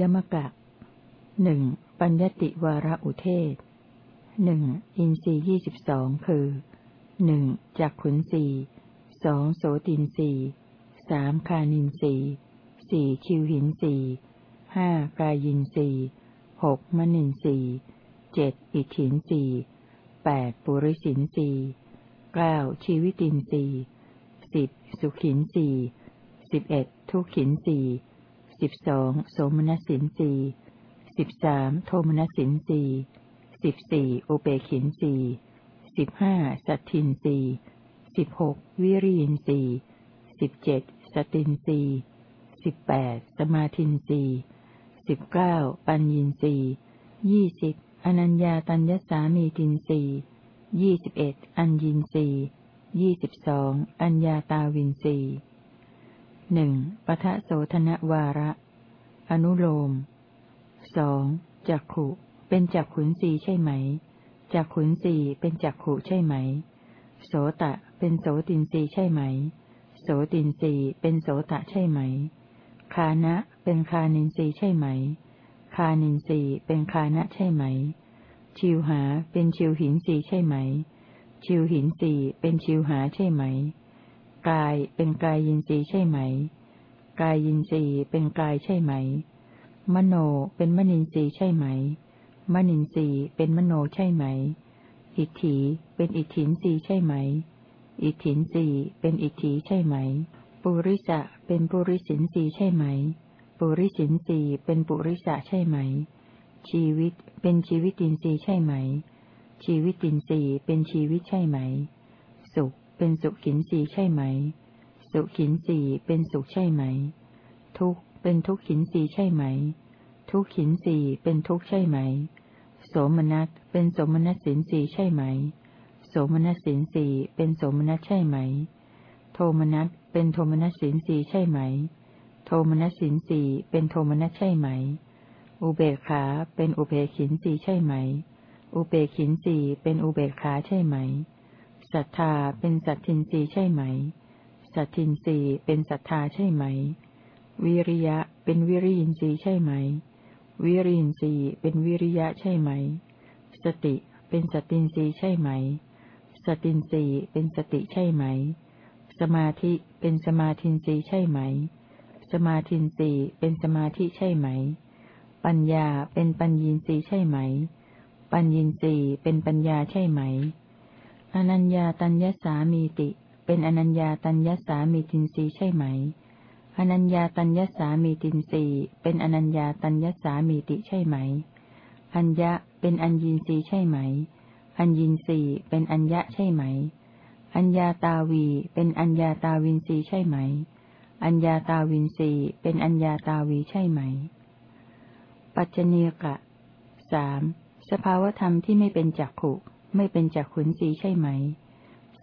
ยมกะหนึ่งปัญญติวาระอุเทศหนึ่งอินทรียี่สิบสองคือหนึ่งจักขุนสีสองโสตินสีสามคานินสีสี่คิวหินสีห้ากายินสีหกมนินสีเจ็ดอิทินสีแปดปุริสินสีเก้าชีวิตินสีสิบสุขินสีสิบเอ็ดทุกขินสี สิบสองโสมนัสินสีสิบสามโทมนัสินสีสิบสี่อุเบกินสีสิบห้าสัตทินสีสิบหกวิริยินสีสิบเจ็ดสตินสีสิบแปดสมาธินสีสิบเก้าปัญญินสียี่สิบอนัญญาตัญญสามีตินสียี่สิบเอ็ดอัญญินสียี่สิบสองอัญญาตาวินสี หนึ่งปทะโสธนวาระ อนุโลมสองจักขุเป็นจักขุนสีใช่ไหมจักขุนสีเป็นจักขุใช่ไหม โสตะเป็นโสตินสีใช่ไหม โสตินสีเป็นโสตะใช่ไหม คานะเป็นคานินสีใช่ไหม คานินสีเป็นคานะใช่ไหม ชิวหาเป็นชิวหินสีใช่ไหม ชิวหินสีเป็นชิวหาใช่ไหม กายเป็นกายยินทรีย์ใช่ไหม กายยินทรีย์เป็นกายใช่ไหม มโนเป็นมนินทรีย์ใช่ไหม มนินทรีย์เป็นมโนใช่ไหม อิทธิเป็นอิทธินทรีย์ใช่ไหม อิทธินทรีย์เป็นอิทธิใช่ไหม ปุริสะเป็นปุริสินทรีย์ใช่ไหม ปุริสินทรีย์เป็นปุริสะใช่ไหม ชีวิตเป็นชีวิตินทรีย์ใช่ไหม ชีวิตินทรีย์เป็นชีวิตใช่ไหม เป็นสุขินสีใช่ไหม สุขินสีเป็นสุขใช่ไหม ทุกเป็นทุกขินสีใช่ไหม ทุกขินสีเป็นทุกใช่ไหม โสมนัสเป็นโสมนัสสินสีใช่ไหม โสมนัสสินสีเป็นโสมนัสใช่ไหม โทมนัสเป็นโทมนัสสินสีใช่ไหม โทมนัสสินสีเป็นโทมนัสใช่ไหม อุเบกขาเป็นอุเบกินสีใช่ไหม อุเบกินสีเป็นอุเบกขาใช่ไหม ศรัทธาเป็นสัตทินรีใช่ไหม สัตทินรีเป็นศรัทธาใช่ไหม วิริยะเป็นวิริยินทรีย์ใช่ไหม วิริยินทรีย์เป็นวิริยะใช่ไหม สติเป็นสตินรีใช่ไหม สตินรีเป็นสติใช่ไหม สมาธิเป็นสมาธินรีใช่ไหม สมาธินรีเป็นสมาธิใช่ไหม ปัญญาเป็นปัญญีนีใช่ไหม ปัญญีนีเป็นปัญญาใช่ไหม อนัญญาตัญญสามีติ เป็นอนัญญาตัญญสามีตินรีใช่ไหม อนัญญาตัญญสามีตินรีเป็นอนัญญาตัญญสามีติใช่ไหม อัญญะเป็นอัญญีนีใช่ไหม อัญญีนีเป็นอัญญะใช่ไหม อัญญาตาวี เป็นอัญญาตาวินรีใช่ไหม อัญญาตาวินรีเป็นอัญญาตาวีใช่ไหม ปัจจเนกะสามสภาวธรรมที่ไม่เป็นจักขุ ไม่เป็นจักขุนสีใช่ไหม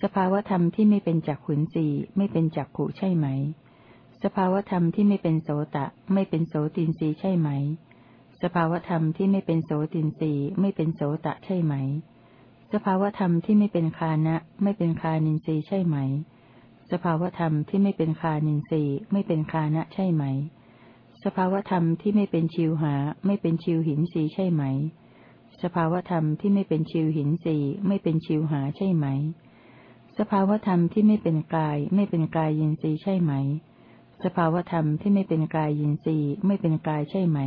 สภาวธรรมที่ไม่เป็นจักขุนสีไม่เป็นจักขุใช่ไหม สภาวธรรมที่ไม่เป็นโสตะ ไม่เป็นโสตินสีใช่ไหม สภาวธรรมที่ไม่เป็นโสตินสีไม่เป็นโสตะใช่ไหม สภาวธรรมที่ไม่เป็นคานะ ไม่เป็นคานินสีใช่ไหม สภาวธรรมที่ไม่เป็นคานินสีไม่เป็นคานะใช่ไหม สภาวธรรมที่ไม่เป็นชิวหา ไม่เป็นชิวหินสีใช่ไหม สภาวธรรมที่ไม่เป็นชิวหินสีไม่เป็นชิวหาใช่ไหม สภาวธรรมที่ไม่เป็นกาย ไม่เป็นกายยินทรีใช่ไหม สภาวธรรมที่ไม่เป็นกายยินทรีไม่เป็นกายใช่ไหม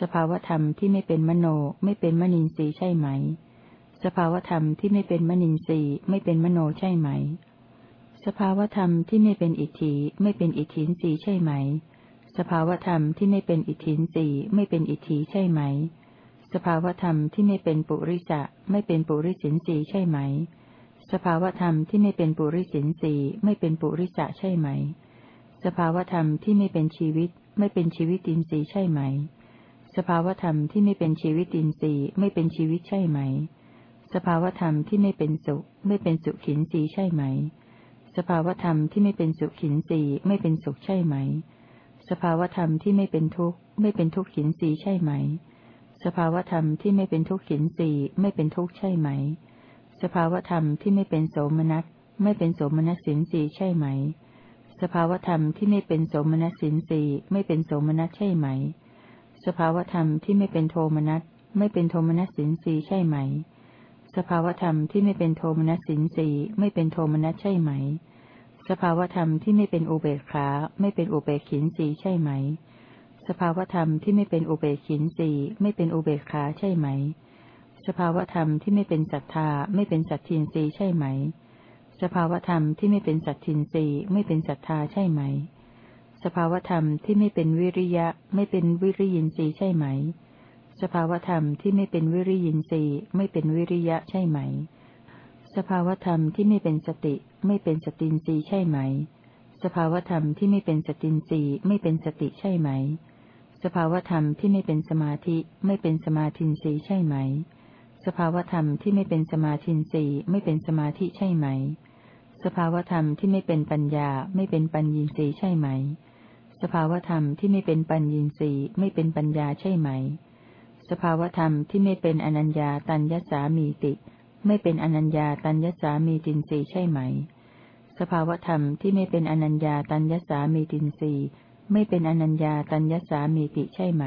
สภาวธรรมที่ไม่เป็นมโน ไม่เป็นมนินทรีใช่ไหม สภาวธรรมที่ไม่เป็นมนินทรีไม่เป็นมโนใช่ไหม สภาวธรรมที่ไม่เป็นอิทธิไม่เป็นอิทธินทรีใช่ไหม สภาวธรรมที่ไม่เป็นอิทธินทรีไม่เป็นอิทธิใช่ไหม สภาวธรรมที่ไม่เป็นปุริสะไม่เป็นปุริสินสีใช่ไหม สภาวธรรมที่ไม่เป็นปุริสินสีไม่เป็นปุริสะใช่ไหม สภาวธรรมที่ไม่เป็นชีวิต ไม่เป็นชีวิตินทรีย์ใช่ไหม สภาวธรรมที่ไม่เป็นชีวิตินทรีย์ไม่เป็นชีวิตใช่ไหม สภาวธรรมที่ไม่เป็นสุข ไม่เป็นสุขินทรีใช่ไหม สภาวธรรมที่ไม่เป็นสุขินทรีไม่เป็นสุขใช่ไหม สภาวธรรมที่ไม่เป็นทุกข์ไม่เป็นทุกขินทรีใช่ไหม สภาวธรรมที่ไม่เป็นทุกขินสีไม่เป็นทุกข์ใช่ไหม สภาวธรรมที่ไม่เป็นโสมนัสไม่เป็นโสมนัสสินสีใช่ไหมสสภาวธรรมที่ไม่เป็นโสมนัสสินสีไม่เป็นโสมนัสใช่ไหม สภาวธรรมที่ไม่เป็นโทมนัสไม่เป็นโทมนัสสินสีใช่ไหม สภาวธรรมที่ไม่เป็นโทมนัสสินสีไม่เป็นโทมนัสใช่ไหม สภาวธรรมที่ไม่เป็นอุเบกขาไม่เป็นอุเบกขินสีใช่ไหม สภาวธรรมที่ไม่เป็นอุเบกขินสีไม่เป็นอุเบกขาใช่ไหม สภาวธรรมที่ไม่เป็นศรัทธาไม่เป็นสัตทินรีใช่ไหม สภาวธรรมที่ไม่เป็นสัตทินรีไม่เป็นศรัทธาใช่ไหม สภาวธรรมที่ไม่เป็นวิริยะ ไม่เป็นวิริยินทรีใช่ไหม สภาวธรรมที่ไม่เป็นวิริยินทรีไม่เป็นวิริยะใช่ไหม สภาวธรรมที่ไม่เป็นสติไม่เป็นสตินทรีใช่ไหม สภาวธรรมที่ไม่เป็นสตินทรีไม่เป็นสติใช่ไหม สภาวธรรมที่ไม่เป็นสมาธิไม่เป็นสมาธินทรีใช่ไหม สภาวธรรมที่ไม่เป็นสมาธินทรีไม่เป็นสมาธิใช่ไหม สภาวธรรมที่ไม่เป็นปัญญาไม่เป็นปัญญีทรีใช่ไหม สภาวธรรมที่ไม่เป็นปัญญีทรีไม่เป็นปัญญาใช่ไหม สภาวธรรมที่ไม่เป็นอนัญญาตัญญสามีติ ไม่เป็นอนัญญาตัญญสามีตินทรีใช่ไหม สภาวธรรมที่ไม่เป็นอนัญญาตัญญสามีตินทรี ไม่เป็นอนัญญาตัญญสามีติใช่ไหม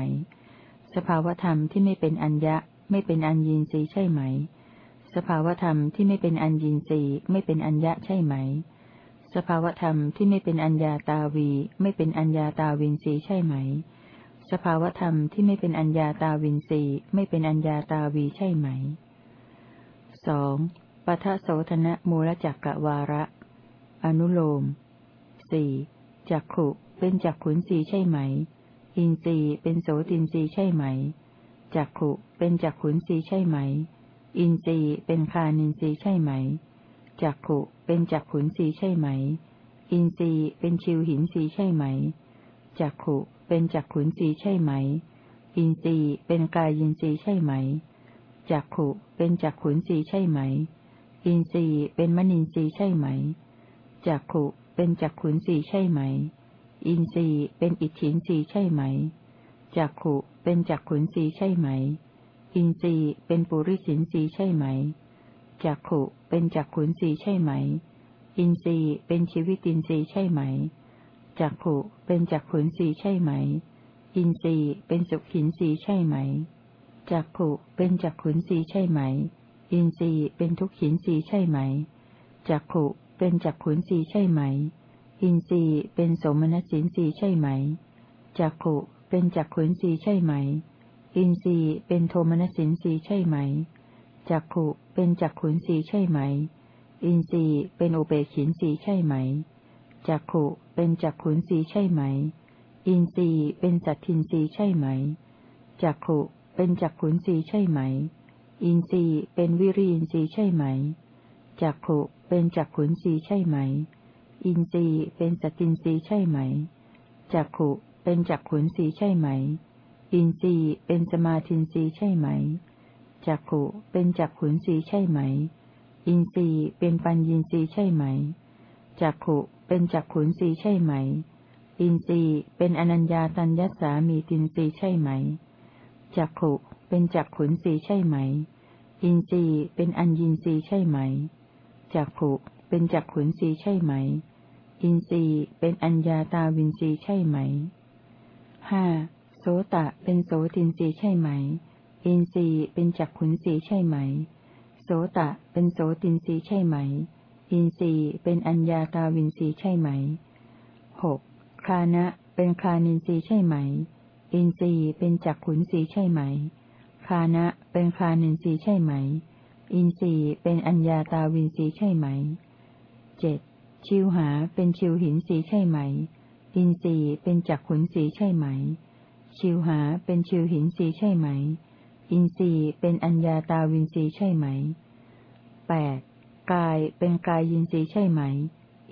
สภาวธรรมที่ไม่เป็นอัญญะ ไม่เป็นอัญญีทรีใช่ไหม สภาวธรรมที่ไม่เป็นอัญญีทรีไม่เป็นอัญญะใช่ไหม สภาวธรรมที่ไม่เป็นอัญญาตาวี ไม่เป็นอัญญาตาวินทรีใช่ไหม สภาวธรรมที่ไม่เป็นอัญญาตาวินทรีไม่เป็นอัญญาตาวีใช่ไหมสองปัทโสธนะมูลจักกะวาระ อนุโลมสี่จักขุ เป็นจักขุนสีใช่ไหม อินทรีย์เป็นโสตินทรีย์ใช่ไหม จักขุเป็นจักขุนสีใช่ไหม อินทรีย์เป็นคานินทรีย์ใช่ไหม จักขุเป็นจักขุนสีใช่ไหม อินทรีย์เป็นชิวหินสีใช่ไหม จักขุเป็นจักขุนสีใช่ไหม อินทรีย์เป็นกายยินทรีย์ใช่ไหม จักขุเป็นจักขุนสีใช่ไหม อินทรีย์เป็นมนินทรีย์ใช่ไหม จักขุเป็นจักขุนสีใช่ไหม อินทรีย์เป็นอิทธินสีใช่ไหม จักขุเป็นจักขุนสีใช่ไหม อินทรีย์เป็นปุริสินสีใช่ไหม จักขุเป็นจักขุนสีใช่ไหม อินทรีย์เป็นชีวิตินทรีย์ใช่ไหม จักขุเป็นจักขุนสีใช่ไหม อินทรีย์เป็นสุขินสีใช่ไหม จักขุเป็นจักขุนสีใช่ไหม อินทรีย์เป็นทุกขินสีใช่ไหม จักขุเป็นจักขุนสีใช่ไหม อินทรีย์เป็นสมณสินสีใช่ไหม จักขุเป็นจักขุนสีใช่ไหม อินทรีย์เป็นโทมนสินสีใช่ไหม จักขุเป็นจักขุนสีใช่ไหม อินทรีย์เป็นอุเบกขินสีใช่ไหม จักขุเป็นจักขุนสีใช่ไหม อินทรีย์เป็นสัตทินสีใช่ไหม จักขุเป็นจักขุนสีใช่ไหม อินทรีย์เป็นวิริยินทรีย์ใช่ไหม จักขุเป็นจักขุนสีใช่ไหม อินทรีย์เป็นสตินสีใช่ไหม จักขุเป็นจักขุนสีใช่ไหม อินทรีย์เป็นสมาธินสีใช่ไหม จักขุเป็นจักขุนสีใช่ไหม อินทรีย์เป็นปัญญินสีใช่ไหม จักขุเป็นจักขุนสีใช่ไหม อินทรีย์เป็นอนัญญาตัญญสามีตินสีใช่ไหม จักขุเป็นจักขุนสีใช่ไหม อินทรีย์เป็นอัญญินสีใช่ไหม จักขุ เป็นจักขุนสีใช่ไหม อินทรีย์เป็นอัญญาตาวินสีใช่ไหมห้าโสตะเป็นโสตินทรีย์ใช่ไหม อินทรีย์เป็นจักขุนทรีย์ใช่ไหม โสตะเป็นโสตินทรีย์ใช่ไหม อินทรีย์เป็นอัญญาตาวินทรีย์ใช่ไหมหกฆานะเป็นฆานินทรีย์ใช่ไหม อินทรีย์เป็นจักขุนทรีย์ใช่ไหม ฆานะเป็นฆานินทรีย์ใช่ไหม อินทรีย์เป็นอัญญาตาวินทรีย์ใช่ไหม เจ็ดชิวหาเป็นชิวหินสีใช่ไหม อินทรีย์เป็นจักขุนสีใช่ไหม ชิวหาเป็นชิวหินสีใช่ไหม อินทรีย์เป็นอัญญาตาวินสีใช่ไหมแปดกายเป็นกายยินสีใช่ไหม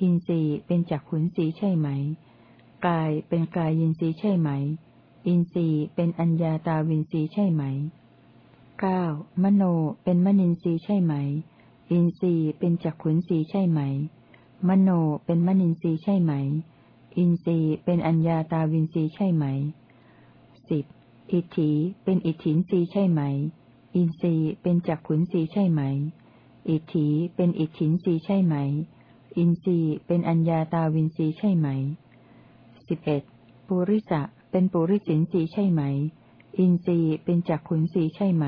อินทรีย์เป็นจักขุนสีใช่ไหม กายเป็นกายยินสีใช่ไหม อินทรีย์เป็นอัญญาตาวินสีใช่ไหมเก้ามโนเป็นมนินทรีย์ใช่ไหม อินทรีย์เป็นจักขุนสีใช่ไหม มโนเป็นมนินทรีย์ใช่ไหม อินทรีย์เป็นอัญญาตาวินทรีย์ใช่ไหมสิบอิทธิเป็นอิทธินทรีย์ใช่ไหม อินทรีย์เป็นจักขุนสีใช่ไหม อิทธิเป็นอิทธินสีใช่ไหม อินทรีย์เป็นอัญญาตาวินทรีย์ใช่ไหมสิบเอ็ดปุริสะเป็นปุริสินทรีย์ใช่ไหม อินทรีย์เป็นจักขุนทรีย์ใช่ไหม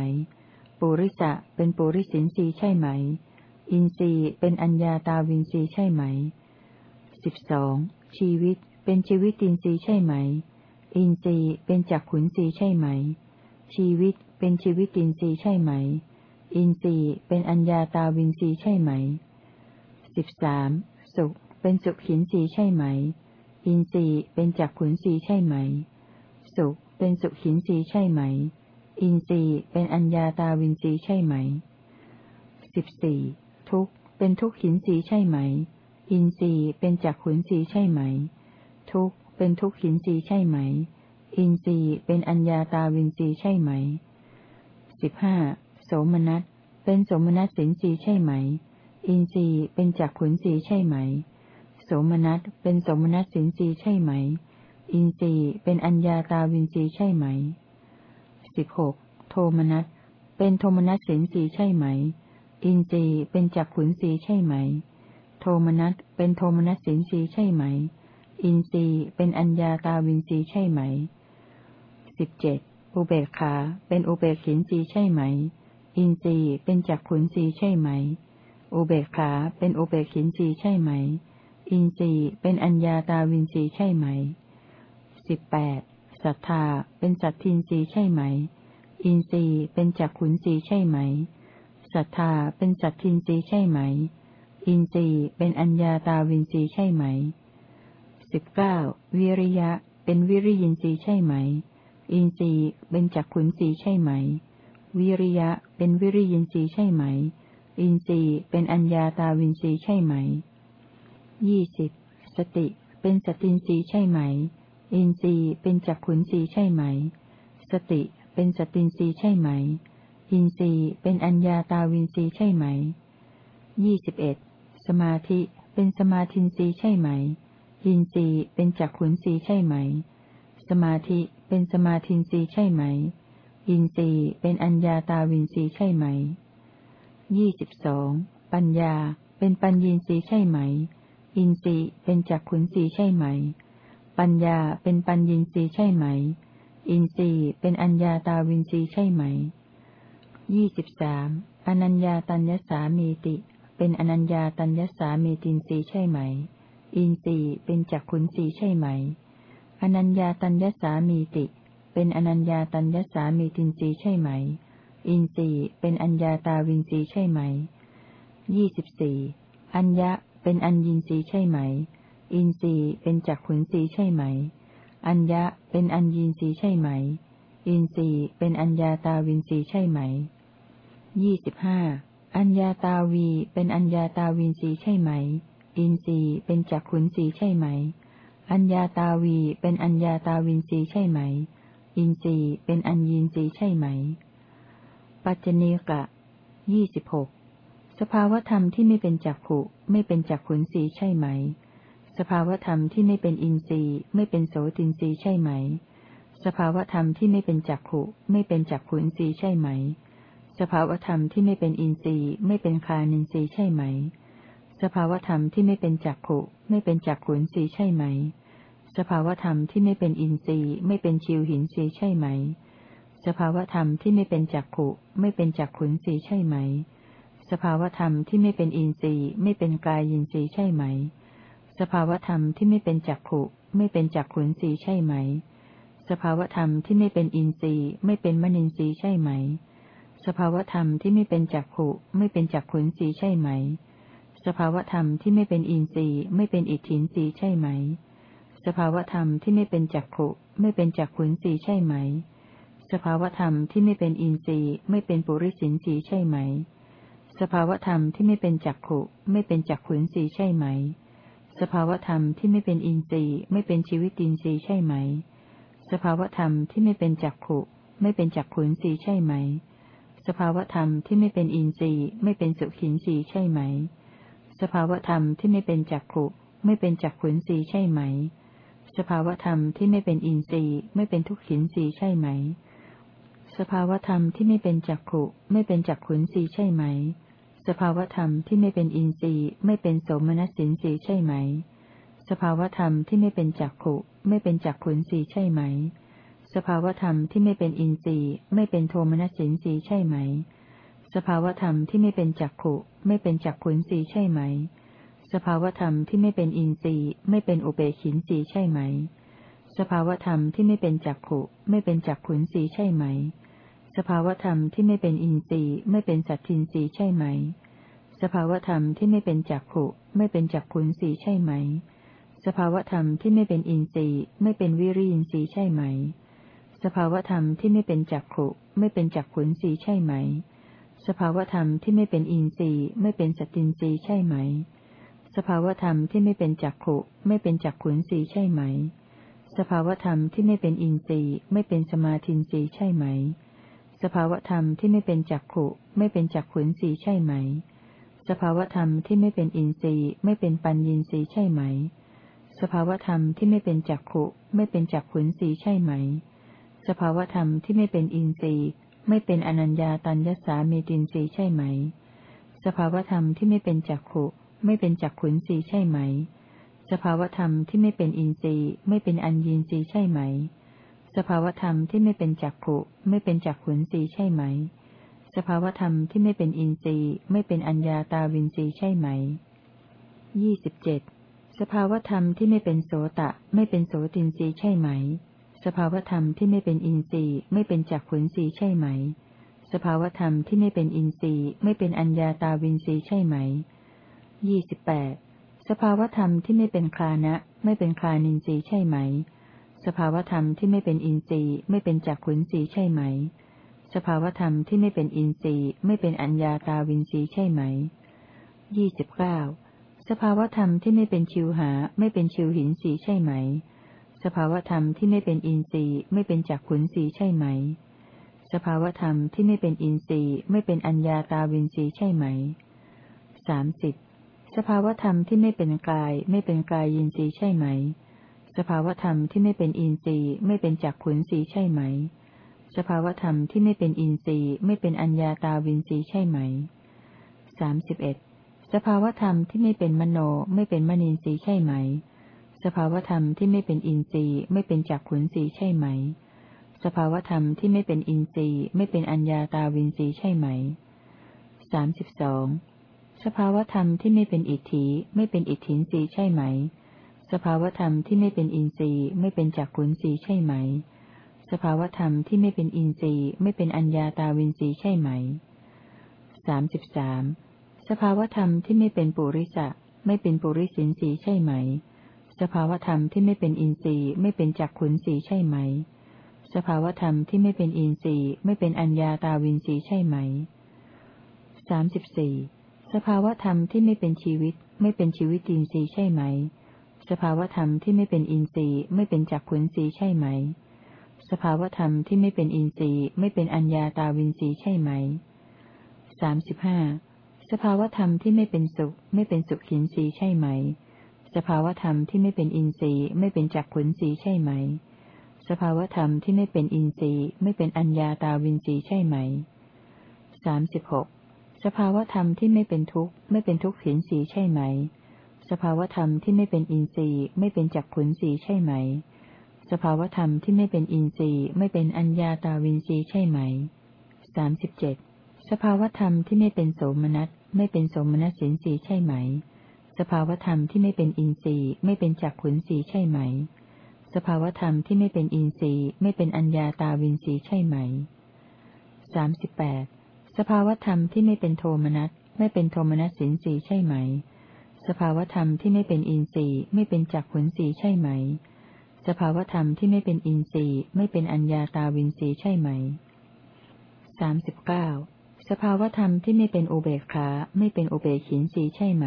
ปุริสะเป็นปุริสินทรีย์ใช่ไหม อินทรีย์เป็นอัญญาตาวินทรีย์ใช่ไหมสิบสองชีวิตเป็นชีวิตินทรีย์ใช่ไหม อินทรีย์เป็นจักขุนทรีย์ใช่ไหม ชีวิตเป็นชีวิตินทรีย์ใช่ไหม อินทรีย์เป็นอัญญาตาวินทรีย์ใช่ไหมสิบสามสุขเป็นสุขหินทรีย์ใช่ไหม อินทรีย์เป็นจักขุนทรีย์ใช่ไหม สุขเป็นสุขหินทรีย์ใช่ไหม อินทรีย์เป็นอัญญาตาวินทรีย์ใช่ไหมสิบสี่ ทุกเป็นทุกหินทรีใช่ไหม อินทรีเป็นจักขุนทรีใช่ไหม ทุกเป็นทุกหินทรีใช่ไหม อินทรีเป็นอัญญาตาวินทรีใช่ไหมสิบห้าโสมนัสเป็นโสมนัสสินทรีใช่ไหม อินทรีย์เป็นจักขุนทรีย์ใช่ไหม โสมนัสเป็นโสมนัสสินทรีย์ใช่ไหม อินทรีย์เป็นอัญญาตาวินทรีย์ใช่ไหมสิบหกโทมนัสเป็นโทมนัสสินทรีย์ใช่ไหม อินทรีย์เป็นจักขุนทรีย์ใช่ไหม โทมนัสเป็นโทมนัสสินทรีย์ใช่ไหม อินทรีย์เป็นอัญญาตาวินทรีย์ใช่ไหมสิบเจ็ดอุเบกขา เป็นอุเบกขินทรีย์ใช่ไหม อินทรีย์เป็นจักขุนสีใช่ไหม อุเบกขา เป็นอุเบกขินสีใช่ไหม อินทรีย์เป็นอัญญาตาวินสีใช่ไหมสิบแปดศรัทธา เป็นสัตทินรีใช่ไหม อินทรีย์เป็นจักขุนสีใช่ไหม ศรัทธาเป็นสัตทินรีใช่ไหม อินทรีย์เป็นอัญญาตาวินสีใช่ไหมสิบเก้าวิริยะ เป็นวิริยินรีใช่ไหม อินทรีย์เป็นจักขุนสีใช่ไหม วิริยะเป็นวิริยินรีใช่ไหม อินทรีย์เป็นอัญญาตาวินทรีใช่ไหมยี่สิบสติ เป็นสตินทรีใช่ไหม อินทรีย์เป็นจักขุนทรีใช่ไหม สติเป็นสตินทรีใช่ไหม อินทรีย์เป็นอัญญาตาวินทรีย์ใช่ไหม ยี่สิบเอ็ด สมาธิเป็นสมาธินทรีย์ใช่ไหม อินทรีย์เป็นจักขุนทรีย์ใช่ไหม สมาธิเป็นสมาธินทรีย์ใช่ไหม อินทรีย์เป็นอัญญาตาวินทรีย์ใช่ไหม ยี่สิบสอง ปัญญาเป็นปัญญีสีใช่ไหม อินทรีย์เป็นจักขุนสีใช่ไหม ปัญญาเป็นปัญญีสีใช่ไหม อินทรีย์เป็นอัญญาตาวินสีใช่ไหม ยี่สิบสามอนัญญาตัญญสามีติ เป็นอนัญญาตัญญสามีตินสีใช่ไหม อินทรีเป็นจักขุนสีใช่ไหม อนัญญาตัญญสามีติ เป็นอนัญญาตัญญสามีตินสีใช่ไหม อินทรีเป็นอัญญาตาวินทรีใช่ไหม ยี่สิบสี่อัญญะเป็นอัญญินทรีใช่ไหม อินทรีเป็นจักขุนทรีใช่ไหม อัญญะเป็นอัญญินทรีใช่ไหม อินทรีเป็นอัญญาตาวินทรีใช่ไหม ยี่สิบห้า อัญญาตาวีเป็นอัญญาตาวินทรีใช่ไหม อินทรีเป็นจักขุนทรีใช่ไหม อัญญาตาวีเป็นอัญญาตาวินทรีใช่ไหม อินทรีเป็นอัญญินทรีใช่ไหม ปัจเจเนกะยี่สิบหกสภาวธรรมที่ไม่เป็นจักขุไม่เป็นจักขุนสีใช่ไหม สภาวธรรมที่ไม่เป็นอินทรีย์ไม่เป็นโสตินทรีย์ใช่ไหม สภาวธรรมที่ไม่เป็นจักขุไม่เป็นจักขุนสีใช่ไหม สภาวธรรมที่ไม่เป็นอินทรีย์ไม่เป็นคานินทรีย์ใช่ไหม สภาวธรรมที่ไม่เป็นจักขุ ไม่เป็นจักขุนสีย์ใช่ไหม สภาวธรรมที่ไม่เป็นอินทรีย์ไม่เป็นชิวหินสีย์ใช่ไหม สภาวธรรมที่ไม่เป็นจักขุ ไม่เป็นจักขุนสีย์ใช่ไหม สภาวธรรมที่ไม่เป็นอินทรีย์ไม่เป็นกายยินทรีย์ใช่ไหม สภาวธรรมที่ไม่เป็นจักขุ ไม่เป็นจักขุนสีย์ใช่ไหม สภาวธรรมที่ไม่เป็นอินทรีย์ไม่เป็นมนินทรีย์ใช่ไหม สภาวธรรมที่ไม่เป็นจักขุไม่เป็นจักขุนสีใช่ไหม สภาวธรรมที่ไม่เป็นอินทรีย์ไม่เป็นอิทธินทรีใช่ไหม สภาวธรรมที่ไม่เป็นจักขุไม่เป็นจักขุนสีใช่ไหม สภาวธรรมที่ไม่เป็นอินทรีย์ไม่เป็นปุริสินทรีใช่ไหม สภาวธรรมที่ไม่เป็นจักขุไม่เป็นจักขุนทรีใช่ไหม สภาวธรรมที่ไม่เป็นอินทรีย์ไม่เป็นชีวิตินทรีย์ใช่ไหม สภาวธรรมที่ไม่เป็นจักขุไม่เป็นจักขุนทรีใช่ไหม สภาวธรรมที่ไม่เป็นอินทรีย์ไม่เป็นสุขินทรีย์ใช่ไหม สภาวธรรมที่ไม่เป็นจักขุไม่เป็นจักขุนทรีย์ใช่ไหม สภาวธรรมที่ไม่เป็นอินทรีย์ไม่เป็นทุกขินทรีย์ใช่ไหม สภาวธรรมที่ไม่เป็นจักขุไม่เป็นจักขุนสีใช่ไหม สภาวธรรมที่ไม่เป็นอินทรีย์ไม่เป็นโสมนัสสินสีใช่ไหม สภาวธรรมที่ไม่เป็นจักขุไม่เป็นจักขุนสีใช่ไหม สภาวธรรมที่ไม่เป็นอินทรีย์ไม่เป็นโทมนัสินสีใช่ไหม สภาวธรรมที่ไม่เป็นจักขุไม่เป็นจักขุนสีใช่ไหม สภาวธรรมที่ไม่เป็นอินทรีย์ไม่เป็นอุเบกินสีใช่ไหม สภาวธรรมที่ไม่เป็นจักขุไม่เป็นจักขุนสีใช่ไหม สภาวธรรมที่ไม่เป็นอินทรีย์ไม่เป็นสัตทินทรีย์ใช่ไหม สภาวธรรมที่ไม่เป็นจักขุไม่เป็นจักขุนทรีย์ใช่ไหม สภาวธรรมที่ไม่เป็นอินทรีย์ไม่เป็นวิริยินทรีย์ใช่ไหม สภาวธรรมที่ไม่เป็นจักขุไม่เป็นจักขุนทรีใช่ไหม สภาวธรรมที่ไม่เป็นอินทรีย์ไม่เป็นสตินทรีย์ใช่ไหม สภาวธรรมที่ไม่เป็นจักขุไม่เป็นจักขุนทรีใช่ไหม สภาวธรรมที่ไม่เป็นอินทรีย์ไม่เป็นสมาธินทรีย์ใช่ไหม สภาวธรรมที่ไม่เป็นจักขุไม่เป็นจักขุนสีใช่ไหม สภาวธรรมที่ไม่เป็นอินทรีย์ไม่เป็นปัญญินทรีย์ใช่ไหม สภาวธรรมที่ไม่เป็นจักขุไม่เป็นจักขุนสีใช่ไหม สภาวธรรมที่ไม่เป็นอินทรีย์ ไม่เป็นอนัญญาตัญญสาเมตินทรีย์ใช่ไหม สภาวธรรมที่ไม่เป็นจักขุไม่เป็นจักขุนสีใช่ไหม สภาวธรรมที่ไม่เป็นอินทรีย์ ไม่เป็นอัญญินทรีย์ใช่ไหม สภาวธรรมที่ไม่เป็นจักขุไม่เป็นจักขุนสีใช่ไหม สภาวธรรมที่ไม่เป็นอินทรีย์ ไม่เป็นอัญญาตาวินทรีย์ใช่ไหมยี่สิบเจ็ดสภาวธรรมที่ไม่เป็นโสตะ ไม่เป็นโสตินทรีย์ใช่ไหม สภาวธรรมที่ไม่เป็นอินทรีย์ไม่เป็นจักขุนสีใช่ไหม สภาวธรรมที่ไม่เป็นอินทรีย์ไม่เป็นอัญญาตาวินทรีใช่ไหมยี่สิบแปดสภาวธรรมที่ไม่เป็นคลานะ ไม่เป็นคลานินทรีย์ใช่ไหม สภาวธรรมที่ไม่เป็นอินทรีย์ไม่เป็นจักขุนสีใช่ไหม สภาวธรรมที่ไม่เป็นอินทรีย์ไม่เป็นอัญญาตาวินทรีใช่ไหมยี่สิบเก้าสภาวธรรมที่ไม่เป็นชิวหา ไม่เป็นชิวหินสีใช่ไหม สภาวธรรมที่ไม่เป็นอินทรีย์ไม่เป็นจักขุนสีใช่ไหม สภาวธรรมที่ไม่เป็นอินทรีย์ไม่เป็นอัญญาตาวินทรีใช่ไหมสามสิบสภาวธรรมที่ไม่เป็นกาย ไม่เป็นกายยินทรีย์ใช่ไหม สภาวธรรมที่ไม่เป็นอินทรีย์ไม่เป็นจักขุนสีใช่ไหม สภาวธรรมที่ไม่เป็นอินทรีย์ไม่เป็นอัญญาตาวินทรีใช่ไหมสามสิบเอ็ดสภาวธรรมที่ไม่เป็นมโนไม่เป็นมนินทรีย์ใช่ไหม สภาวธรรมที่ไม่เป็นอินทรีย์ไม่เป็นจักขุนสีใช่ไหม สภาวธรรมที่ไม่เป็นอินทรีย์ไม่เป็นอัญญาตาวินทรีใช่ไหมสามสิบสองสภาวธรรมที่ไม่เป็นอิทธิไม่เป็นอิทธินทรีใช่ไหม สภาวธรรมที่ไม่เป็นอินทรีย์ไม่เป็นจักขุนสีใช่ไหม สภาวธรรมที่ไม่เป็นอินทรีย์ไม่เป็นอัญญาตาวินทรีใช่ไหมสามสิบสามสภาวธรรมที่ไม่เป็นปุริสะไม่เป็นปุริสินสีใช่ไหม สภาวธรรมที่ไม่เป็นอินทรีย์ไม่เป็นจักขุนสีใช่ไหม สภาวธรรมที่ไม่เป็นอินทรีย์ไม่เป็นอัญญาตาวินทรีย์ใช่ไหมสามสิบสี่สภาวธรรมที่ไม่เป็นชีวิต ไม่เป็นชีวิตินทรีย์ใช่ไหม สภาวธรรมที่ไม่เป็นอินทรีย์ไม่เป็นจักขุนสีใช่ไหม สภาวธรรมที่ไม่เป็นอินทรีย์ไม่เป็นอัญญาตาวินทรีย์ใช่ไหมสามสิบห้าสภาวธรรมที่ไม่เป็นสุข ไม่เป็นสุขขินสีใช่ไหม สภาวธรรมที่ไม่เป็นอินทรีย์ไม่เป็นจักขุนสีใช่ไหม สภาวธรรมที่ไม่เป็นอินทรีย์ไม่เป็นอัญญาตาวินทรีใช่ไหมสามสิบหกสภาวธรรมที่ไม่เป็นทุกข์ไม่เป็นทุกข์ขินสีใช่ไหม สภาวธรรมที่ไม่เป็นอินทรีย์ไม่เป็นจักขุนสีใช่ไหม สภาวธรรมที่ไม่เป็นอินทรีย์ไม่เป็นอัญญาตาวินทรีใช่ไหมสามสิบเจ็ดสภาวธรรมที่ไม่เป็นโสมนัสไม่เป็นโสมนัสสินสีใช่ไหม สภาวธรรมที่ไม่เป็นอินทรีย์ไม่เป็นจักขุนสีใช่ไหม สภาวธรรมที่ไม่เป็นอินทรีย์ไม่เป็นอัญญาตาวินทรีใช่ไหมสามสิบแปดสภาวธรรมที่ไม่เป็นโทมนัสไม่เป็นโทมนัสสินสีใช่ไหม สภาวธรรมที่ไม่เป็นอินทรีย์ไม่เป็นจักขุนสีใช่ไหม สภาวธรรมที่ไม่เป็นอินทรีย์ไม่เป็นอัญญาตาวินทรีใช่ไหมสามสิบเก้าสภาวธรรมที่ไม่เป็นอุเบกขาไม่เป็นอุเบกินสีใช่ไหม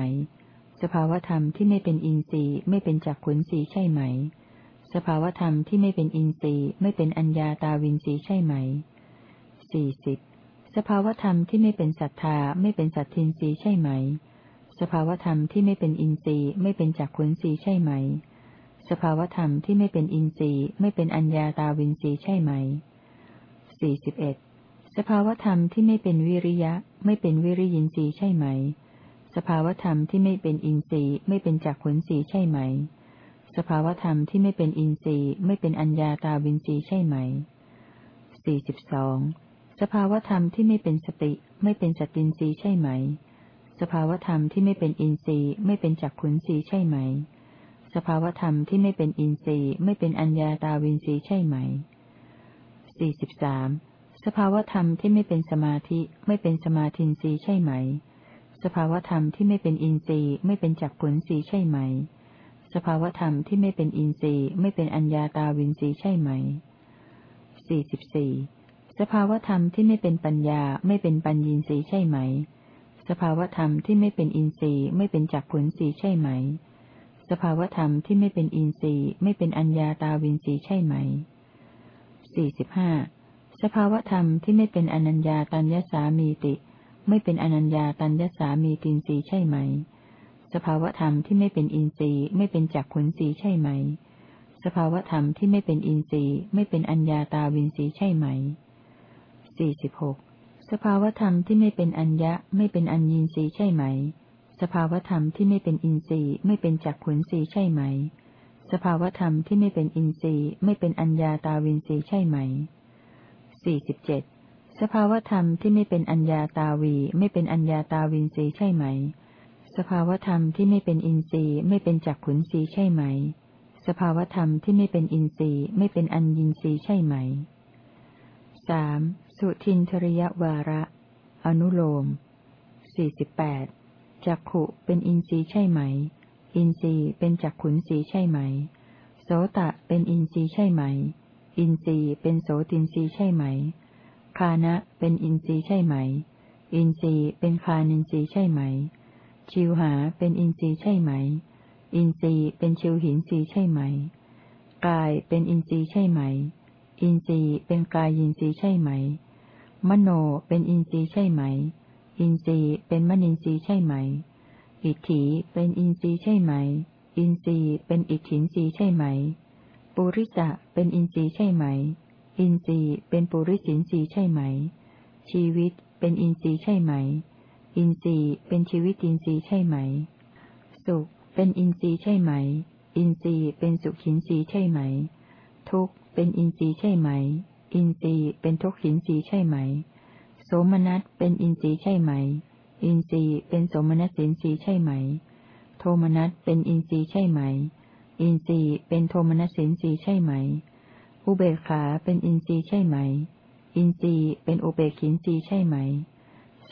สภาวธรรมที่ไม่เป็นอินทรีย์ไม่เป็นจักขุนสีใช่ไหม สภาวธรรมที่ไม่เป็นอินทรีย์ไม่เป็นอัญญาตาวินทรีใช่ไหมสี่สิบสภาวธรรมที่ไม่เป็นศรัทธาไม่เป็นสัตทินรีใช่ไหม สภาวธรรมที่ไม่เป็นอินทรีย์ไม่เป็นจักขุนสีใช่ไหม สภาวธรรมที่ไม่เป็นอินทรีย์ไม่เป็นอัญญาตาวินทรีใช่ไหมสี่สิบเอ็ดสภาวธรรมที่ไม่เป็นวิริยะ ไม่เป็นวิริยินทรีย์ใช่ไหม สภาวธรรมที่ไม่เป็นอินทรีย์ไม่เป็นจักขุนทรีย์ใช่ไหม สภาวธรรมที่ไม่เป็นอินทรีย์ไม่เป็นอัญญาตาวินทรีย์ใช่ไหมสี่สิบสองสภาวธรรมที่ไม่เป็นสติไม่เป็นสตินทรีย์ใช่ไหม สภาวธรรมที่ไม่เป็นอินทรีย์ไม่เป็นจักขุนทรีย์ใช่ไหม สภาวธรรมที่ไม่เป็นอินทรีย์ไม่เป็นอัญญาตาวินทรีย์ใช่ไหมสี่สิบสามสภาวธรรมที่ไม่เป็นสมาธิไม่เป็นสมาธินทรีย์ใช่ไหม สภาวธรรมที่ไม่เป็นอินทรีย์ไม่เป็นจักขุนทรีย์ใช่ไหม สภาวธรรมที่ไม่เป็นอินทรีย์ไม่เป็นอัญญาตาวินทรีใช่ไหมสี่สิบสี่สภาวธรรมที่ไม่เป็นปัญญาไม่เป็นปัญญีสีใช่ไหม สภาวธรรมที่ไม่เป็นอินทรีย์ไม่เป็นจักผลสีใช่ไหม สภาวธรรมที่ไม่เป็นอินทรีย์ไม่เป็นอัญญาตาวินสีใช่ไหมสี่สิบห้าสภาวธรรมที่ไม่เป็นอนัญญาตัญญสามีติ ไม่เป็นอนัญญาตัญญสามีตินสีใช่ไหม สภาวธรรมที่ไม่เป็นอินทรีย์ไม่เป็นจักผลสีใช่ไหม สภาวธรรมที่ไม่เป็นอินทรีย์ไม่เป็นอัญญาตาวินสีใช่ไหมสี่สิบหกสภาวธรรมที่ไม่เป็นอัญญะไม่เป็นอัญญีสีใช่ไหม สภาวธรรมที่ไม่เป็นอินทรีย์ไม่เป็นจักขุนสีใช่ไหม สภาวธรรมที่ไม่เป็นอินทรีย์ไม่เป็นอัญญาตาวินสีใช่ไหมสี่สิบเจ็ด สภาวธรรมที่ไม่เป็นอัญญาตาวี ไม่เป็นอัญญาตาวินสีใช่ไหม สภาวธรรมที่ไม่เป็นอินทรีย์ไม่เป็นจักขุนสีใช่ไหม สภาวธรรมที่ไม่เป็นอินทรีย์ไม่เป็นอัญญินรีใช่ไหมสามสุทินทริยวาระ อนุโลมสี่สิบแปดจักขุเป็นอินทรีย์ใช่ไหม อินทรีย์เป็นจักขุนทรีย์ใช่ไหม โสตะเป็นอินทรีย์ใช่ไหม อินทรีย์เป็นโสตินทรีย์ใช่ไหม ฆานะเป็นอินทรีย์ใช่ไหม อินทรีย์เป็นฆานินทรีย์ใช่ไหม ชิวหาเป็นอินทรีย์ใช่ไหม อินทรีย์เป็นชิวหินทรีย์ใช่ไหม กายเป็นอินทรีย์ใช่ไหม อินทรีย์เป็นกายินทรีย์ใช่ไหม มโนเป็นอินทรีย์ใช่ไหม อินทรีย์เป็นมนินทรีย์ใช่ไหม อิทธิเป็นอินทรีย์ใช่ไหม อินทรีย์เป็นอิทธินทรีย์ใช่ไหม ปุริสะเป็นอินทรีย์ใช่ไหม อินทรีย์เป็นปุริสินทรีย์ใช่ไหม ชีวิตเป็นอินทรีย์ใช่ไหม อินทรีย์เป็นชีวิตินทรีย์ใช่ไหม สุขเป็นอินทรีย์ใช่ไหม อินทรีย์เป็นสุขินทรีย์ใช่ไหม ทุกข์เป็นอินทรีย์ใช่ไหม อินทรีย์เป็นทุกขินทรีย์ใช่ไหม โสมนัสเป็นอินทรีย์ใช่ไหม อินทรีย์เป็นโสมนัสสินทรีย์ใช่ไหม โทมนัสเป็นอินทรีย์ใช่ไหม อินทรีย์เป็นโทมนัสสินทรีย์ใช่ไหม อุเบกขาเป็นอินทรีย์ใช่ไหม อินทรีย์เป็นอุเปกขินทรีย์ใช่ไหม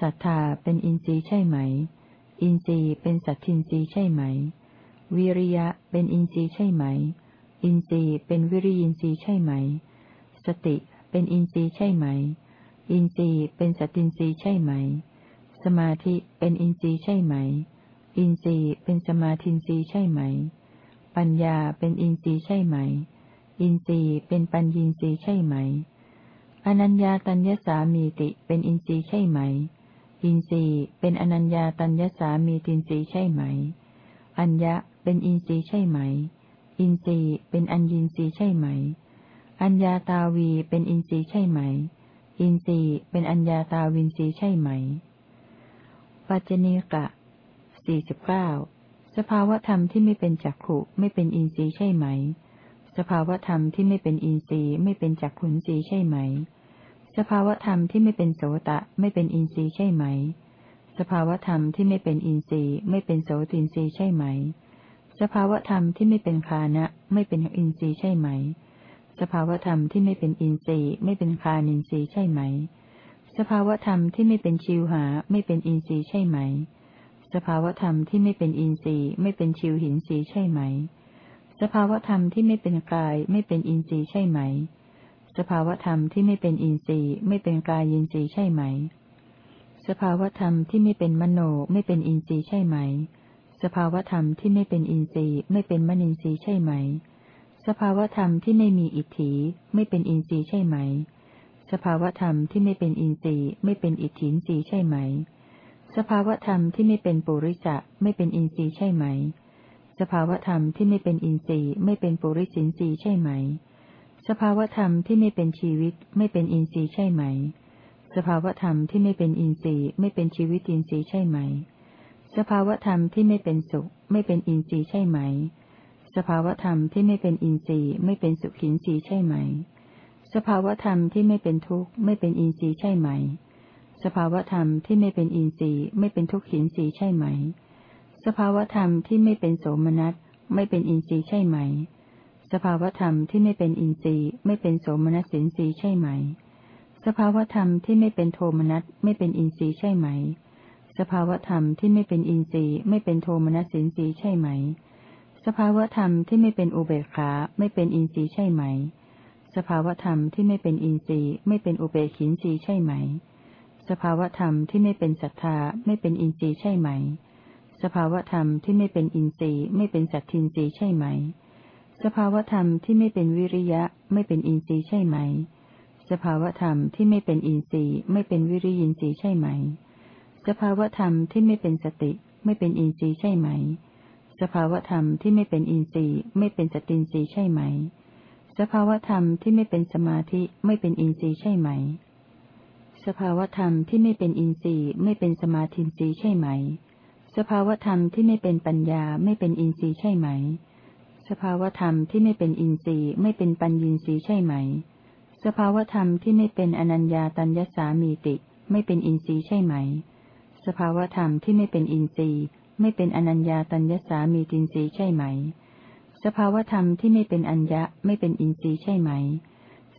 ศรัทธาเป็นอินทรีย์ใช่ไหม อินทรีย์เป็นสัทธินทรีย์ใช่ไหม วิริยะเป็นอินทรีย์ใช่ไหม อินทรีย์เป็นวิริยินทรีย์ใช่ไหม สติเป็นอินทรีย์ใช่ไหม อินทรีย์เป็นสตินทรีย์ใช่ไหม สมาธิเป็นอินทรีย์ใช่ไหม อินทรีย์เป็นสมาธินทรีย์ใช่ไหม ปัญญาเป็นอินทรีย์ใช่ไหม อินทรีย์เป็นปัญญินทรีย์ใช่ไหม อนัญญาตัญญัสสามีติเป็นอินทรีย์ใช่ไหม อินทรีย์เป็นอนัญญาตัญญสามีตินทรีย์ใช่ไหม อัญญะเป็นอินทรีย์ใช่ไหม อินทรีย์เป็นอัญญินทรีย์ใช่ไหม อัญญาตาวีเป็นอินทรีย์ใช่ไหม อินทรีย์เป็นอัญญาตาวินทรีย์ใช่ไหม ปัจเจเนกะสี่สิบเก้าสภาวธรรมที่ไม่เป็นจักขุไม่เป็นอินทรีย์ใช่ไหม สภาวธรรมที่ไม่เป็นอินทรีย์ไม่เป็นจักขุนทรีย์ใช่ไหม สภาวธรรมที่ไม่เป็นโสตะไม่เป็นอินทรีย์ใช่ไหม สภาวธรรมที่ไม่เป็นอินทรีย์ไม่เป็นโสตินทรีย์ใช่ไหม สภาวธรรมที่ไม่เป็นคานะไม่เป็นอินทรีย์ใช่ไหม สภาวธรรมที่ไม่เป็นอินทรีย์ไม่เป็นคานินทรีย์ใช่ไหม สภาวธรรมที่ไม่เป็นชิวหาไม่เป็นอินทรีย์ใช่ไหม สภาวธรรมที่ไม่เป็นอินทรีย์ไม่เป็นชิวหินทรีย์ใช่ไหม สภาวธรรมที่ไม่เป็นกายไม่เป็นอินทรีย์ใช่ไหม สภาวธรรมที่ไม่เป็นอินทรีย์ไม่เป็นกายยินทรีย์ใช่ไหม สภาวธรรมที่ไม่เป็นมโนไม่เป็นอินทรีย์ใช่ไหม สภาวธรรมที่ไม่เป็นอินทรีย์ไม่เป็นมนินทรีย์ใช่ไหม สภาวธรรมที่ไม่มีอิทธิไม่เป็นอินทรีย์ใช่ไหม สภาวธรรมที่ไม่เป็นอินทรีย์ไม่เป็นอิทธินทรีย์ใช่ไหม สภาวธรรมที่ไม่เป็นปุริจะไม่เป็นอินทรีย์ใช่ไหม สภาวธรรมที่ไม่เป็นอินทรีย์ไม่เป็นปุริสินทรีย์ใช่ไหม สภาวธรรมที่ไม่เป็นชีวิตไม่เป็นอินทรีย์ใช่ไหม สภาวธรรมที่ไม่เป็นอินทรีย์ไม่เป็นชีวิตินทรีย์ใช่ไหม สภาวธรรมที่ไม่เป็นสุข ไม่เป็นอินทรีย์ใช่ไหม สภาวธรรมที่ไม่เป็นอินทรีย์ไม่เป็นสุขินทรีย์ใช่ไหม สภาวธรรมที่ไม่เป็นทุกข์ไม่เป็นอินทรีย์ใช่ไหม สภาวธรรมที่ไม่เป็นอินทรีย์ไม่เป็นทุกขินทรีย์ใช่ไหม สภาวธรรมที่ไม่เป็นโสมนัสไม่เป็นอินทรีย์ใช่ไหม สภาวธรรมที่ไม่เป็นอินทรีย์ไม่เป็นโสมนัสสินทรีย์ใช่ไหม สภาวธรรมที่ไม่เป็นโทมนัสไม่เป็นอินทรีย์ใช่ไหม สภาวธรรมที่ไม่เป็นอินทรีย์ไม่เป็นโทมนัสสินทรีย์ใช่ไหม สภาวธรรมที่ไม่เป็นอุเบกขาไม่เป็นอินทรีย์ใช่ไหม สภาวธรรมที่ไม่เป็นอินทรีย์ไม่เป็นอุเบกินทรีย์ใช่ไหม สภาวธรรมที่ไม่เป็นศรัทธาไม่เป็นอินทรีย์ใช่ไหม สภาวธรรมที่ไม่เป็นอินทรีย์ไม่เป็นสัตทินทรีย์ใช่ไหม สภาวธรรมที่ไม่เป็นวิริยะไม่เป็นอินทรีย์ใช่ไหม สภาวธรรมที่ไม่เป็นอินทรีย์ไม่เป็นวิริยินทรีย์ใช่ไหม สภาวธรรมที่ไม่เป็นสติไม่เป็นอินทรีย์ใช่ไหม สภาวธรรมที่ไม่เป็นอินทรีย์ไม่เป็นสตินทรีย์ใช่ไหม สภาวธรรมที่ไม่เป็นสมาธิไม่เป็นอินทรีย์ใช่ไหม สภาวธรรมที่ไม่เป็นอินทรีย์ไม่เป็นสมาธินทรีย์ใช่ไหม สภาวธรรมที่ไม่เป็นปัญญาไม่เป็นอินทรีย์ใช่ไหม สภาวธรรมที่ไม่เป็นอินทรีย์ไม่เป็นปัญญินทรีย์ใช่ไหม สภาวธรรมที่ไม่เป็นอนัญญาตัญญสามีติ ไม่เป็นอินทรีย์ใช่ไหม สภาวธรรมที่ไม่เป็นอินทรีย์ ไม่เป็นอนัญญาตัญญสามีตินทรีย์ใช่ไหม สภาวธรรมที่ไม่เป็นอัญญะไม่เป็นอินทรีย์ใช่ไหม